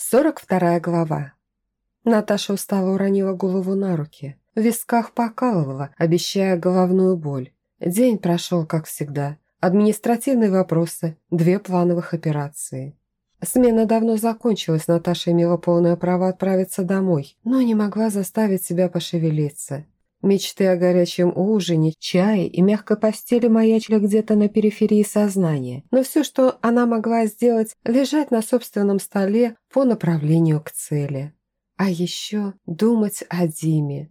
42 глава. Наташа устало уронила голову на руки. В висках покалывала, обещая головную боль. День прошел, как всегда. Административные вопросы, две плановых операции. Смена давно закончилась, Наташа имела полное право отправиться домой, но не могла заставить себя пошевелиться. Мечты о горячем ужине, чае и мягкой постели маячили где-то на периферии сознания, но все, что она могла сделать, лежать на собственном столе по направлению к цели. А еще думать о Диме.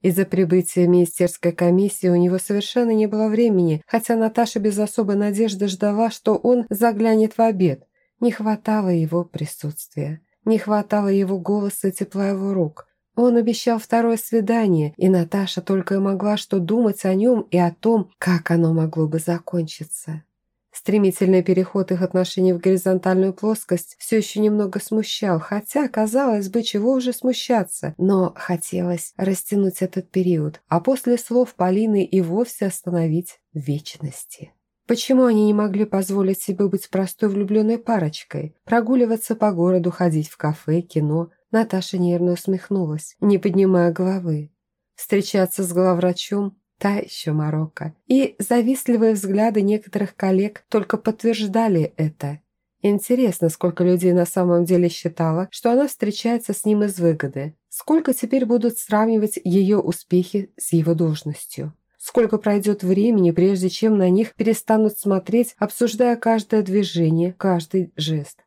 Из-за прибытия министерской комиссии у него совершенно не было времени, хотя Наташа без особой надежды ждала, что он заглянет в обед. Не хватало его присутствия, не хватало его голоса и тепла его рук. Он обещал второе свидание, и Наташа только и могла что думать о нем и о том, как оно могло бы закончиться. Стремительный переход их отношений в горизонтальную плоскость все еще немного смущал, хотя, казалось бы, чего уже смущаться, но хотелось растянуть этот период, а после слов Полины и вовсе остановить вечности. Почему они не могли позволить себе быть простой влюбленной парочкой, прогуливаться по городу, ходить в кафе, кино, Наташа нервно усмехнулась, не поднимая головы. Встречаться с главврачом – та еще морока. И завистливые взгляды некоторых коллег только подтверждали это. Интересно, сколько людей на самом деле считало, что она встречается с ним из выгоды. Сколько теперь будут сравнивать ее успехи с его должностью. Сколько пройдет времени, прежде чем на них перестанут смотреть, обсуждая каждое движение, каждый жест.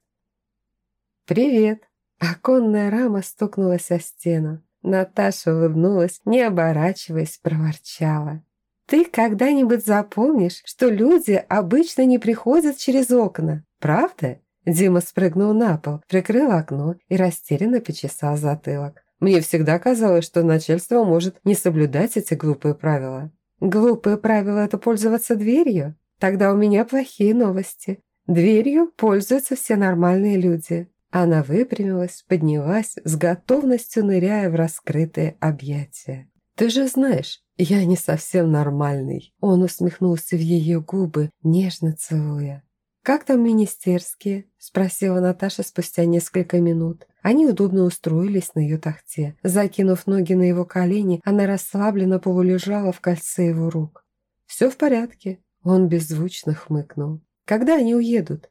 «Привет!» Оконная рама стукнулась о стену. Наташа улыбнулась, не оборачиваясь, проворчала. «Ты когда-нибудь запомнишь, что люди обычно не приходят через окна, правда?» Дима спрыгнул на пол, прикрыл окно и растерянно почесал затылок. «Мне всегда казалось, что начальство может не соблюдать эти глупые правила». «Глупые правила – это пользоваться дверью? Тогда у меня плохие новости. Дверью пользуются все нормальные люди. Она выпрямилась, поднялась, с готовностью ныряя в раскрытые объятия. «Ты же знаешь, я не совсем нормальный». Он усмехнулся в ее губы, нежно целуя. «Как там министерские?» – спросила Наташа спустя несколько минут. Они удобно устроились на ее тахте. Закинув ноги на его колени, она расслабленно полулежала в кольце его рук. «Все в порядке», – он беззвучно хмыкнул. «Когда они уедут?»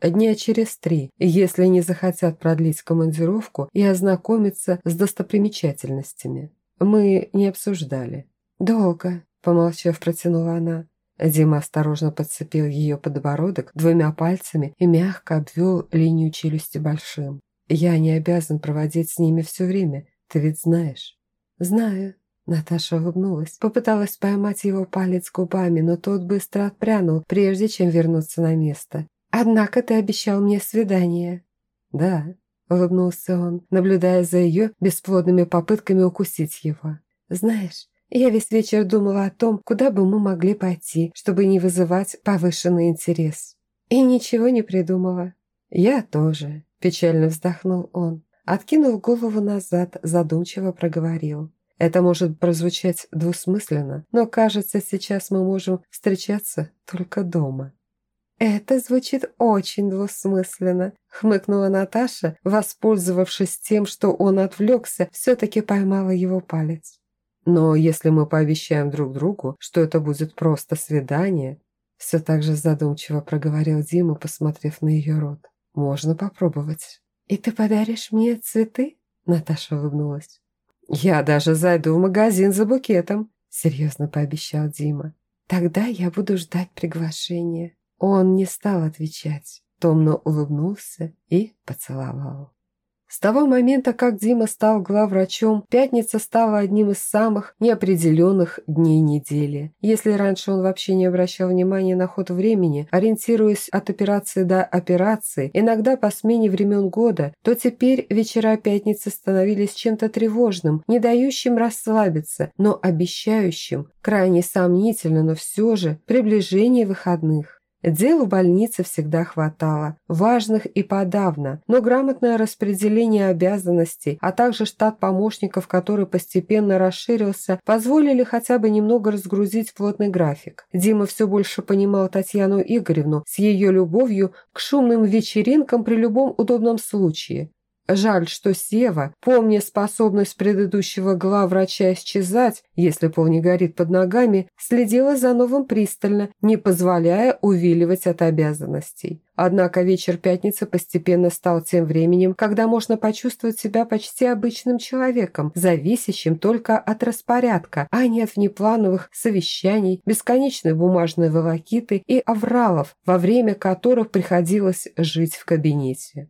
Дня через три, если не захотят продлить командировку и ознакомиться с достопримечательностями. Мы не обсуждали. «Долго», – помолчав, протянула она. Дима осторожно подцепил ее подбородок двумя пальцами и мягко обвел линию челюсти большим. «Я не обязан проводить с ними все время, ты ведь знаешь». «Знаю», Наташа улыбнулась, попыталась поймать его палец губами, но тот быстро отпрянул, прежде чем вернуться на место. «Однако ты обещал мне свидание». «Да», – улыбнулся он, наблюдая за ее бесплодными попытками укусить его. «Знаешь, я весь вечер думала о том, куда бы мы могли пойти, чтобы не вызывать повышенный интерес. И ничего не придумала». «Я тоже», – печально вздохнул он. Откинув голову назад, задумчиво проговорил. «Это может прозвучать двусмысленно, но кажется, сейчас мы можем встречаться только дома». «Это звучит очень двусмысленно», – хмыкнула Наташа, воспользовавшись тем, что он отвлекся, все-таки поймала его палец. «Но если мы пообещаем друг другу, что это будет просто свидание», все так же задумчиво проговорил Дима, посмотрев на ее рот. «Можно попробовать». «И ты подаришь мне цветы?» Наташа улыбнулась. «Я даже зайду в магазин за букетом», серьезно пообещал Дима. «Тогда я буду ждать приглашения». Он не стал отвечать, томно улыбнулся и поцеловал. С того момента, как Дима стал главврачом, пятница стала одним из самых неопределенных дней недели. Если раньше он вообще не обращал внимания на ход времени, ориентируясь от операции до операции, иногда по смене времен года, то теперь вечера пятницы становились чем-то тревожным, не дающим расслабиться, но обещающим, крайне сомнительно, но все же, приближение выходных. Дел в больнице всегда хватало, важных и подавно, но грамотное распределение обязанностей, а также штат помощников, который постепенно расширился, позволили хотя бы немного разгрузить плотный график. Дима все больше понимал Татьяну Игоревну с ее любовью к шумным вечеринкам при любом удобном случае. Жаль, что Сева, помня способность предыдущего главврача исчезать, если пол не горит под ногами, следила за новым пристально, не позволяя увиливать от обязанностей. Однако вечер пятницы постепенно стал тем временем, когда можно почувствовать себя почти обычным человеком, зависящим только от распорядка, а не от внеплановых совещаний, бесконечной бумажной волокиты и авралов, во время которых приходилось жить в кабинете.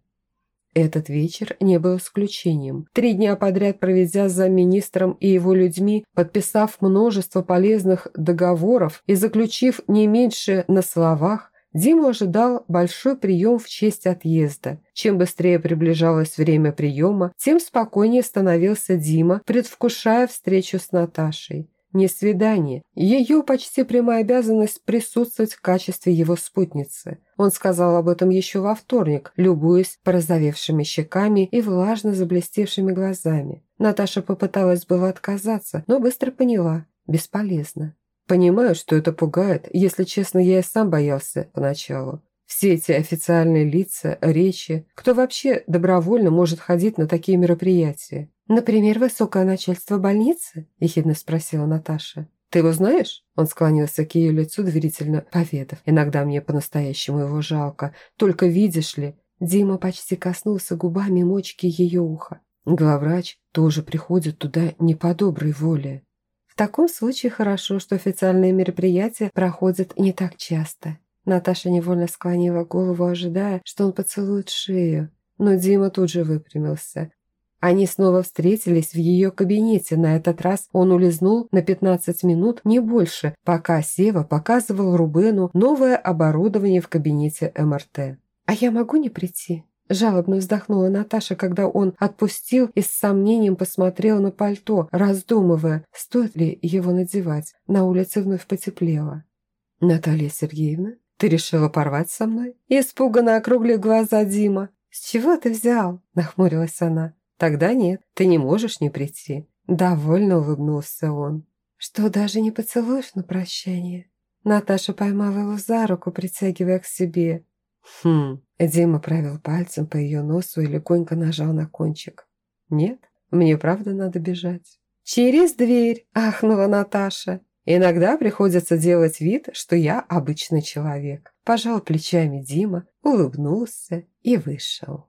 Этот вечер не был исключением. Три дня подряд проведя за министром и его людьми, подписав множество полезных договоров и заключив не меньше на словах, Дима ожидал большой прием в честь отъезда. Чем быстрее приближалось время приема, тем спокойнее становился Дима, предвкушая встречу с Наташей не свидание. Ее почти прямая обязанность присутствовать в качестве его спутницы. Он сказал об этом еще во вторник, любуясь порозовевшими щеками и влажно заблестевшими глазами. Наташа попыталась было отказаться, но быстро поняла – бесполезно. Понимаю, что это пугает, если честно, я и сам боялся поначалу. Все эти официальные лица, речи, кто вообще добровольно может ходить на такие мероприятия? «Например, высокое начальство больницы?» – ехидно спросила Наташа. «Ты его знаешь?» Он склонился к ее лицу, доверительно поведав. «Иногда мне по-настоящему его жалко. Только видишь ли...» Дима почти коснулся губами мочки ее уха. Главврач тоже приходит туда не по доброй воле. В таком случае хорошо, что официальные мероприятия проходят не так часто. Наташа невольно склонила голову, ожидая, что он поцелует шею. Но Дима тут же выпрямился. Они снова встретились в ее кабинете. На этот раз он улизнул на 15 минут, не больше, пока Сева показывал Рубену новое оборудование в кабинете МРТ. «А я могу не прийти?» Жалобно вздохнула Наташа, когда он отпустил и с сомнением посмотрел на пальто, раздумывая, стоит ли его надевать. На улице вновь потеплело. «Наталья Сергеевна, ты решила порвать со мной?» Испуганно округлив глаза Дима. «С чего ты взял?» – нахмурилась она. Тогда нет, ты не можешь не прийти. Довольно улыбнулся он. Что, даже не поцелуешь на прощание? Наташа поймала его за руку, притягивая к себе. Хм, Дима провел пальцем по ее носу и легонько нажал на кончик. Нет, мне правда надо бежать. «Через дверь!» – ахнула Наташа. «Иногда приходится делать вид, что я обычный человек». Пожал плечами Дима, улыбнулся и вышел.